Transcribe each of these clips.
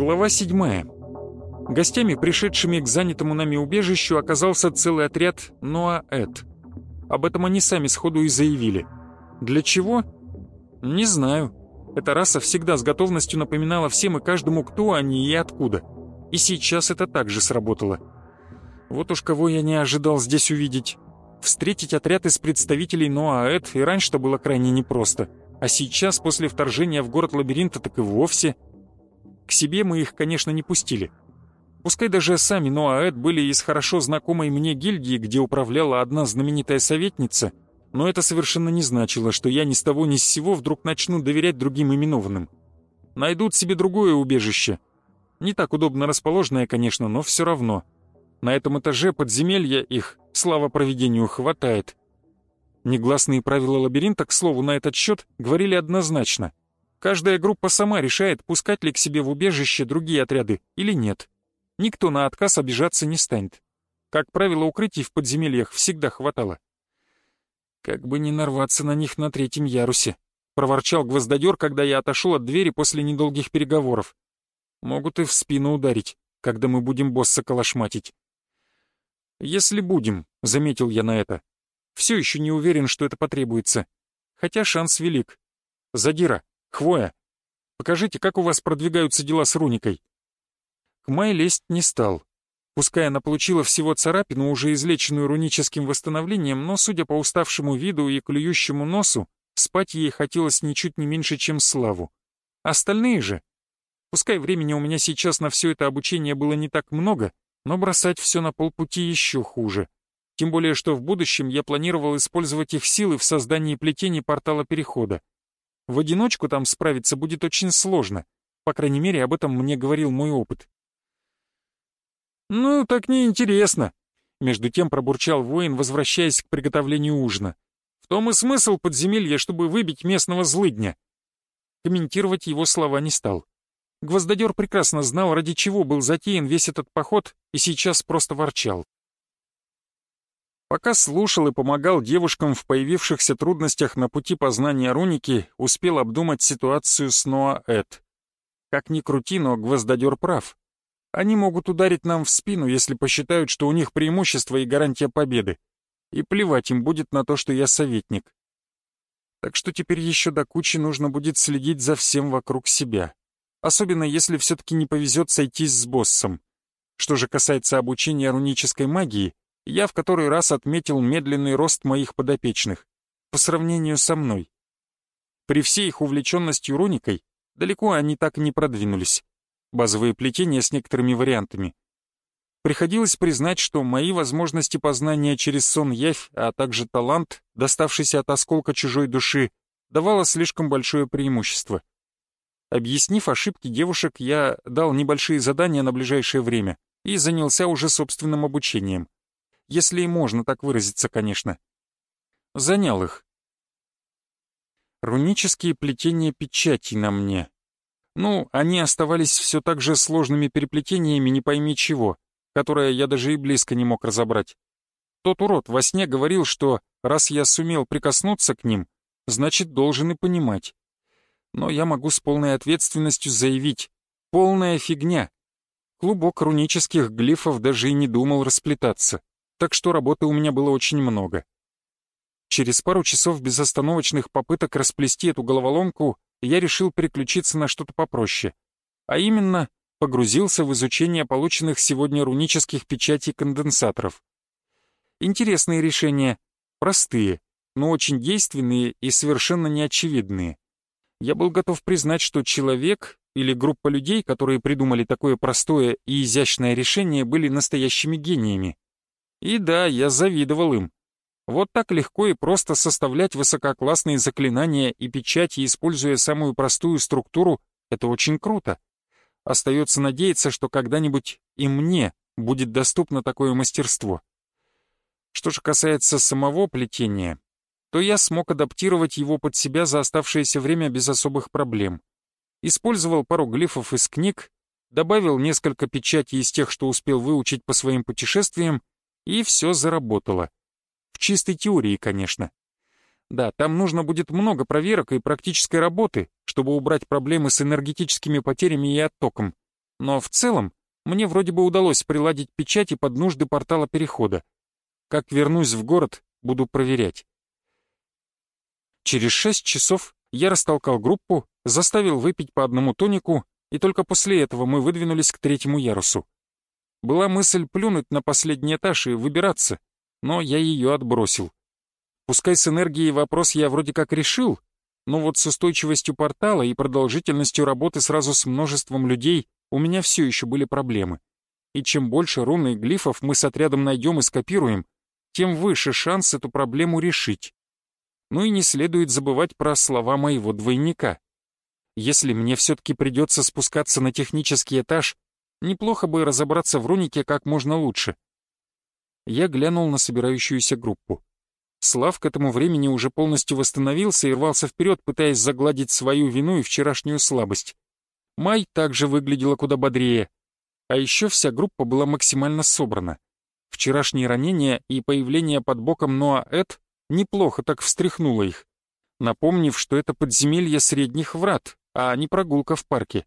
Глава 7. Гостями, пришедшими к занятому нами убежищу, оказался целый отряд Ноаэт. Об этом они сами сходу и заявили. Для чего? Не знаю. Эта раса всегда с готовностью напоминала всем и каждому, кто они и откуда. И сейчас это также сработало. Вот уж кого я не ожидал здесь увидеть. Встретить отряд из представителей Ноаэт и раньше-то было крайне непросто. А сейчас, после вторжения в город лабиринта, так и вовсе. К себе мы их, конечно, не пустили. Пускай даже сами Ноаэт были из хорошо знакомой мне гильдии, где управляла одна знаменитая советница, но это совершенно не значило, что я ни с того ни с сего вдруг начну доверять другим именованным. Найдут себе другое убежище. Не так удобно расположенное, конечно, но все равно. На этом этаже подземелья их, слава проведению, хватает. Негласные правила лабиринта, к слову, на этот счет говорили однозначно. Каждая группа сама решает, пускать ли к себе в убежище другие отряды или нет. Никто на отказ обижаться не станет. Как правило, укрытий в подземельях всегда хватало. «Как бы не нарваться на них на третьем ярусе», — проворчал гвоздодер, когда я отошел от двери после недолгих переговоров. «Могут и в спину ударить, когда мы будем босса калашматить». «Если будем», — заметил я на это. «Все еще не уверен, что это потребуется. Хотя шанс велик. Задира, Хвоя, покажите, как у вас продвигаются дела с Руникой?» К Май лезть не стал. Пускай она получила всего царапину, уже излеченную руническим восстановлением, но, судя по уставшему виду и клюющему носу, спать ей хотелось ничуть не меньше, чем славу. Остальные же... Пускай времени у меня сейчас на все это обучение было не так много, но бросать все на полпути еще хуже. Тем более, что в будущем я планировал использовать их силы в создании плетений портала перехода. В одиночку там справиться будет очень сложно. По крайней мере, об этом мне говорил мой опыт. «Ну, так неинтересно», — между тем пробурчал воин, возвращаясь к приготовлению ужина. «В том и смысл подземелья, чтобы выбить местного злыдня». Комментировать его слова не стал. Гвоздодер прекрасно знал, ради чего был затеян весь этот поход, и сейчас просто ворчал. Пока слушал и помогал девушкам в появившихся трудностях на пути познания руники, успел обдумать ситуацию с Ноа Эд. Как ни крути, но гвоздодер прав. Они могут ударить нам в спину, если посчитают, что у них преимущество и гарантия победы. И плевать им будет на то, что я советник. Так что теперь еще до кучи нужно будет следить за всем вокруг себя. Особенно если все-таки не повезет сойтись с боссом. Что же касается обучения рунической магии, я в который раз отметил медленный рост моих подопечных по сравнению со мной. При всей их увлеченности руникой далеко они так и не продвинулись базовые плетения с некоторыми вариантами. Приходилось признать, что мои возможности познания через сон-явь, а также талант, доставшийся от осколка чужой души, давало слишком большое преимущество. Объяснив ошибки девушек, я дал небольшие задания на ближайшее время и занялся уже собственным обучением. Если и можно так выразиться, конечно. Занял их. Рунические плетения печати на мне, ну, они оставались все так же сложными переплетениями не пойми чего, которое я даже и близко не мог разобрать. Тот урод во сне говорил, что раз я сумел прикоснуться к ним, значит, должен и понимать. Но я могу с полной ответственностью заявить, полная фигня. Клубок рунических глифов даже и не думал расплетаться, так что работы у меня было очень много. Через пару часов безостановочных попыток расплести эту головоломку я решил переключиться на что-то попроще. А именно, погрузился в изучение полученных сегодня рунических печатей конденсаторов. Интересные решения, простые, но очень действенные и совершенно неочевидные. Я был готов признать, что человек или группа людей, которые придумали такое простое и изящное решение, были настоящими гениями. И да, я завидовал им. Вот так легко и просто составлять высококлассные заклинания и печати, используя самую простую структуру, это очень круто. Остается надеяться, что когда-нибудь и мне будет доступно такое мастерство. Что же касается самого плетения, то я смог адаптировать его под себя за оставшееся время без особых проблем. Использовал пару глифов из книг, добавил несколько печатей из тех, что успел выучить по своим путешествиям, и все заработало. Чистой теории, конечно. Да, там нужно будет много проверок и практической работы, чтобы убрать проблемы с энергетическими потерями и оттоком. Но в целом, мне вроде бы удалось приладить печати под нужды портала перехода. Как вернусь в город, буду проверять. Через шесть часов я растолкал группу, заставил выпить по одному тонику, и только после этого мы выдвинулись к третьему ярусу. Была мысль плюнуть на последний этаж и выбираться, но я ее отбросил. Пускай с энергией вопрос я вроде как решил, но вот с устойчивостью портала и продолжительностью работы сразу с множеством людей у меня все еще были проблемы. И чем больше рун и глифов мы с отрядом найдем и скопируем, тем выше шанс эту проблему решить. Ну и не следует забывать про слова моего двойника. Если мне все-таки придется спускаться на технический этаж, неплохо бы разобраться в рунике как можно лучше. Я глянул на собирающуюся группу. Слав к этому времени уже полностью восстановился и рвался вперед, пытаясь загладить свою вину и вчерашнюю слабость. Май также выглядела куда бодрее. А еще вся группа была максимально собрана. Вчерашние ранения и появление под боком Ноа Эд неплохо так встряхнуло их, напомнив, что это подземелье средних врат, а не прогулка в парке.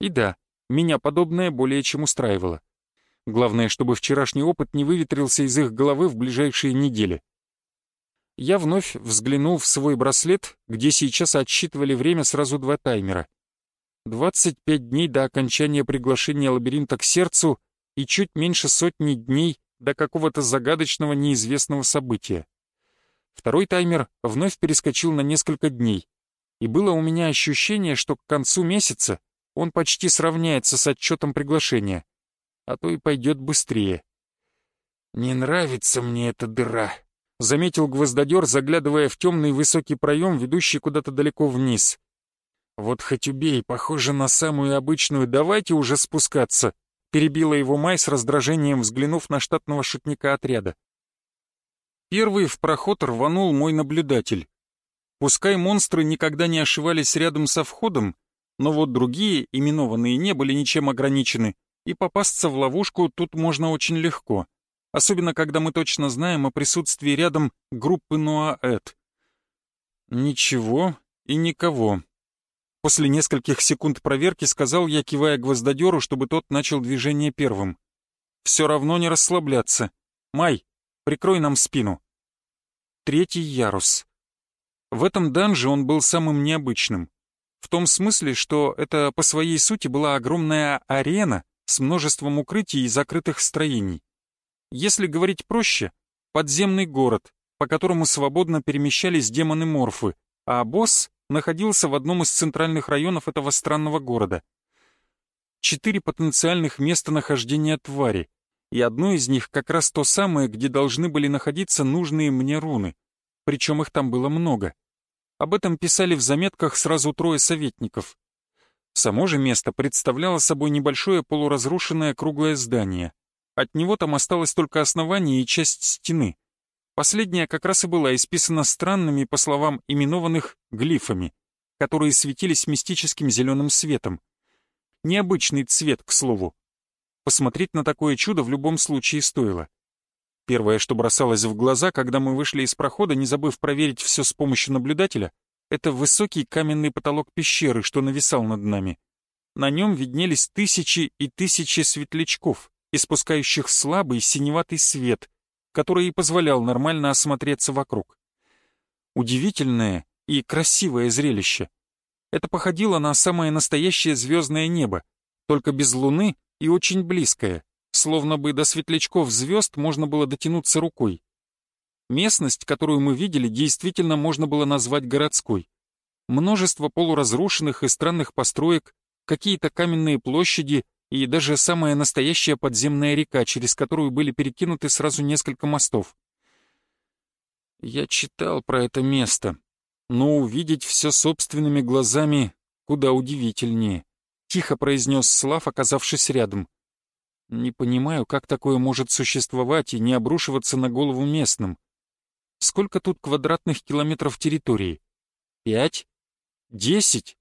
И да, меня подобное более чем устраивало. Главное, чтобы вчерашний опыт не выветрился из их головы в ближайшие недели я вновь взглянул в свой браслет, где сейчас отсчитывали время сразу два таймера. 25 дней до окончания приглашения лабиринта к сердцу и чуть меньше сотни дней до какого-то загадочного неизвестного события. Второй таймер вновь перескочил на несколько дней, и было у меня ощущение, что к концу месяца он почти сравняется с отчетом приглашения, а то и пойдет быстрее. «Не нравится мне эта дыра», заметил гвоздодер, заглядывая в темный высокий проем, ведущий куда-то далеко вниз. «Вот хоть убей, похоже на самую обычную, давайте уже спускаться», перебила его Май с раздражением, взглянув на штатного шутника отряда. Первый в проход рванул мой наблюдатель. Пускай монстры никогда не ошивались рядом со входом, но вот другие, именованные, не были ничем ограничены, и попасться в ловушку тут можно очень легко особенно когда мы точно знаем о присутствии рядом группы Ноаэт. Ничего и никого. После нескольких секунд проверки сказал я, кивая гвоздодеру, чтобы тот начал движение первым. Все равно не расслабляться. Май, прикрой нам спину. Третий ярус. В этом данже он был самым необычным. В том смысле, что это по своей сути была огромная арена с множеством укрытий и закрытых строений. Если говорить проще, подземный город, по которому свободно перемещались демоны-морфы, а босс находился в одном из центральных районов этого странного города. Четыре потенциальных места нахождения твари, и одно из них как раз то самое, где должны были находиться нужные мне руны, причем их там было много. Об этом писали в заметках сразу трое советников. Само же место представляло собой небольшое полуразрушенное круглое здание. От него там осталось только основание и часть стены. Последняя как раз и была исписана странными, по словам именованных, глифами, которые светились мистическим зеленым светом. Необычный цвет, к слову. Посмотреть на такое чудо в любом случае стоило. Первое, что бросалось в глаза, когда мы вышли из прохода, не забыв проверить все с помощью наблюдателя, это высокий каменный потолок пещеры, что нависал над нами. На нем виднелись тысячи и тысячи светлячков, испускающих слабый синеватый свет, который и позволял нормально осмотреться вокруг. Удивительное и красивое зрелище. Это походило на самое настоящее звездное небо, только без луны и очень близкое, словно бы до светлячков звезд можно было дотянуться рукой. Местность, которую мы видели, действительно можно было назвать городской. Множество полуразрушенных и странных построек, какие-то каменные площади и даже самая настоящая подземная река, через которую были перекинуты сразу несколько мостов. Я читал про это место, но увидеть все собственными глазами куда удивительнее, тихо произнес Слав, оказавшись рядом. Не понимаю, как такое может существовать и не обрушиваться на голову местным. Сколько тут квадратных километров территории? Пять? Десять?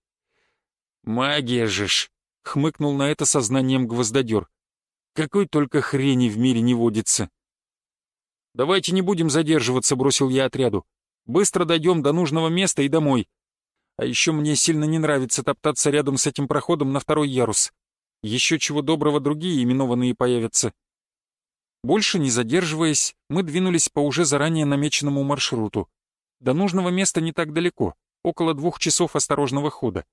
Магия же ж! Хмыкнул на это сознанием гвоздодер. Какой только хрени в мире не водится. «Давайте не будем задерживаться», — бросил я отряду. «Быстро дойдем до нужного места и домой. А еще мне сильно не нравится топтаться рядом с этим проходом на второй ярус. Еще чего доброго другие именованные появятся». Больше не задерживаясь, мы двинулись по уже заранее намеченному маршруту. До нужного места не так далеко, около двух часов осторожного хода.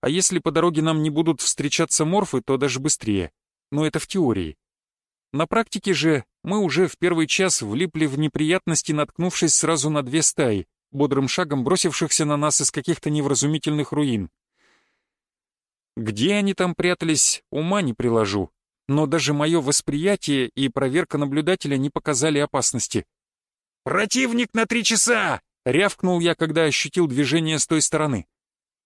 А если по дороге нам не будут встречаться морфы, то даже быстрее. Но это в теории. На практике же мы уже в первый час влипли в неприятности, наткнувшись сразу на две стаи, бодрым шагом бросившихся на нас из каких-то невразумительных руин. Где они там прятались, ума не приложу, но даже мое восприятие и проверка наблюдателя не показали опасности. «Противник на три часа!» — рявкнул я, когда ощутил движение с той стороны.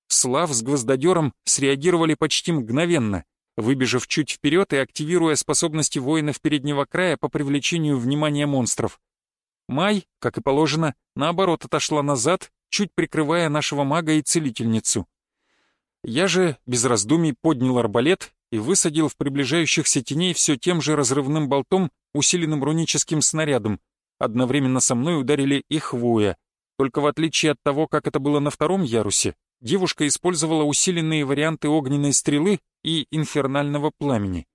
Слав с гвоздодером среагировали почти мгновенно, выбежав чуть вперед и активируя способности воинов переднего края по привлечению внимания монстров. Май, как и положено, наоборот отошла назад, чуть прикрывая нашего мага и целительницу. Я же без раздумий поднял арбалет и высадил в приближающихся теней все тем же разрывным болтом, усиленным руническим снарядом. Одновременно со мной ударили и хвоя. Только в отличие от того, как это было на втором ярусе, девушка использовала усиленные варианты огненной стрелы и инфернального пламени.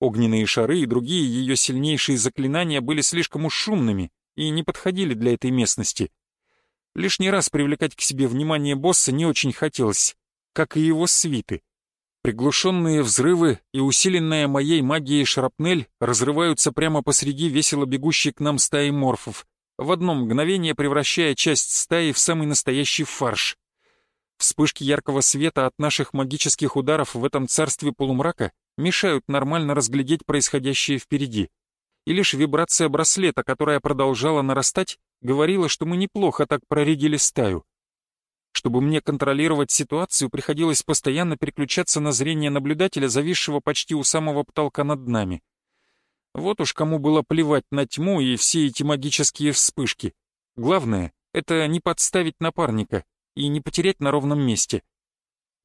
Огненные шары и другие ее сильнейшие заклинания были слишком уж шумными и не подходили для этой местности. Лишний раз привлекать к себе внимание босса не очень хотелось, как и его свиты. Приглушенные взрывы и усиленная моей магией шрапнель разрываются прямо посреди весело бегущей к нам стаи морфов, в одно мгновение превращая часть стаи в самый настоящий фарш. Вспышки яркого света от наших магических ударов в этом царстве полумрака мешают нормально разглядеть происходящее впереди. И лишь вибрация браслета, которая продолжала нарастать, говорила, что мы неплохо так проредили стаю. Чтобы мне контролировать ситуацию, приходилось постоянно переключаться на зрение наблюдателя, зависшего почти у самого потолка над нами. Вот уж кому было плевать на тьму и все эти магические вспышки. Главное — это не подставить напарника и не потерять на ровном месте.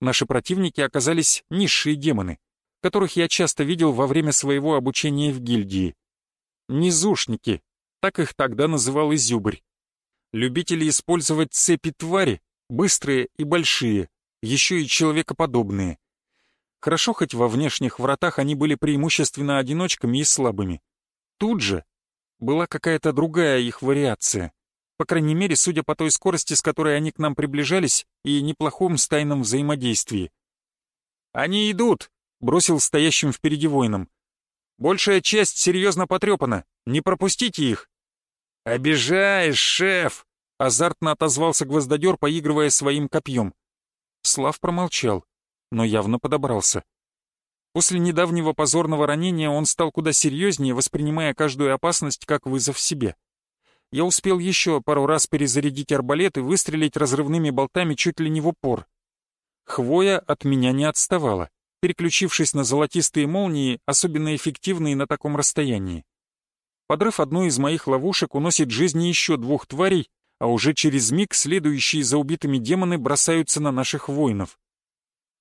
Наши противники оказались низшие демоны, которых я часто видел во время своего обучения в гильдии. Низушники, так их тогда называл Изюбрь. Любители использовать цепи твари, быстрые и большие, еще и человекоподобные. Хорошо, хоть во внешних вратах они были преимущественно одиночками и слабыми. Тут же была какая-то другая их вариация. По крайней мере, судя по той скорости, с которой они к нам приближались, и неплохом стайном взаимодействии. «Они идут!» — бросил стоящим впереди воинам. «Большая часть серьезно потрепана. Не пропустите их!» «Обижаешь, шеф!» — азартно отозвался гвоздодер, поигрывая своим копьем. Слав промолчал, но явно подобрался. После недавнего позорного ранения он стал куда серьезнее, воспринимая каждую опасность как вызов себе я успел еще пару раз перезарядить арбалет и выстрелить разрывными болтами чуть ли не в упор. Хвоя от меня не отставала, переключившись на золотистые молнии, особенно эффективные на таком расстоянии. Подрыв одной из моих ловушек уносит жизни еще двух тварей, а уже через миг следующие за убитыми демоны бросаются на наших воинов.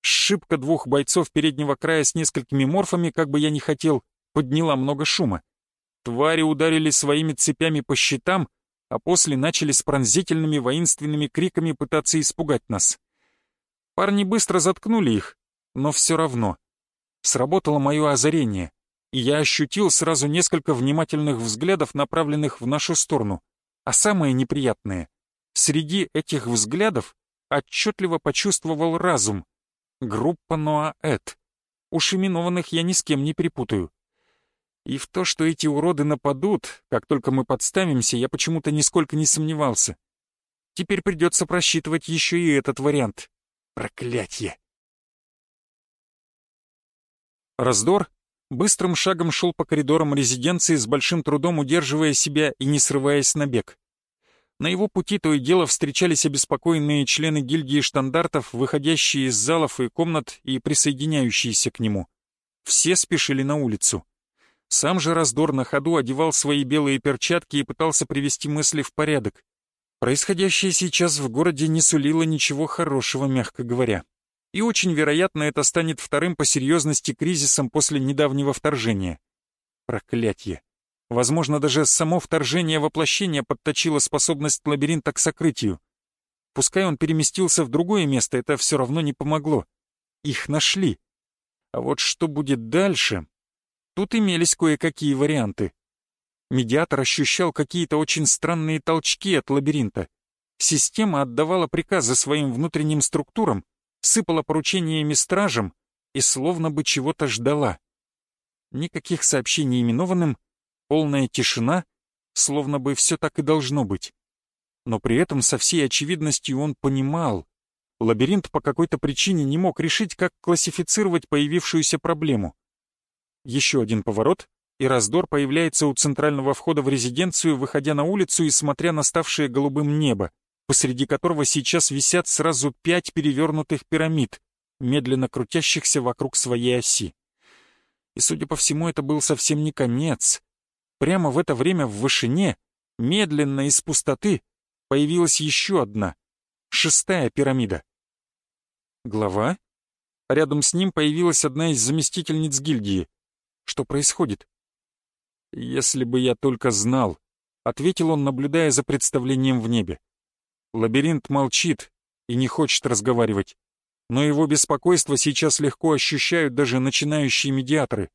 Шибка двух бойцов переднего края с несколькими морфами, как бы я ни хотел, подняла много шума. Твари ударили своими цепями по щитам, а после начали с пронзительными воинственными криками пытаться испугать нас. Парни быстро заткнули их, но все равно. Сработало мое озарение, и я ощутил сразу несколько внимательных взглядов, направленных в нашу сторону. А самое неприятное — среди этих взглядов отчетливо почувствовал разум. Группа Ноаэт. Уж именованных я ни с кем не перепутаю. И в то, что эти уроды нападут, как только мы подставимся, я почему-то нисколько не сомневался. Теперь придется просчитывать еще и этот вариант. Проклятье! Раздор быстрым шагом шел по коридорам резиденции с большим трудом удерживая себя и не срываясь на бег. На его пути то и дело встречались обеспокоенные члены гильдии штандартов, выходящие из залов и комнат и присоединяющиеся к нему. Все спешили на улицу. Сам же раздор на ходу одевал свои белые перчатки и пытался привести мысли в порядок. Происходящее сейчас в городе не сулило ничего хорошего, мягко говоря. И очень вероятно, это станет вторым по серьезности кризисом после недавнего вторжения. Проклятье. Возможно, даже само вторжение воплощения подточило способность лабиринта к сокрытию. Пускай он переместился в другое место, это все равно не помогло. Их нашли. А вот что будет дальше? Тут имелись кое-какие варианты. Медиатор ощущал какие-то очень странные толчки от лабиринта. Система отдавала приказы своим внутренним структурам, сыпала поручениями стражам и словно бы чего-то ждала. Никаких сообщений именованным, полная тишина, словно бы все так и должно быть. Но при этом со всей очевидностью он понимал, лабиринт по какой-то причине не мог решить, как классифицировать появившуюся проблему. Еще один поворот, и раздор появляется у центрального входа в резиденцию, выходя на улицу и смотря на ставшее голубым небо, посреди которого сейчас висят сразу пять перевернутых пирамид, медленно крутящихся вокруг своей оси. И, судя по всему, это был совсем не конец. Прямо в это время в вышине, медленно из пустоты, появилась еще одна, шестая пирамида. Глава? Рядом с ним появилась одна из заместительниц гильдии. Что происходит? «Если бы я только знал», — ответил он, наблюдая за представлением в небе. Лабиринт молчит и не хочет разговаривать, но его беспокойство сейчас легко ощущают даже начинающие медиаторы.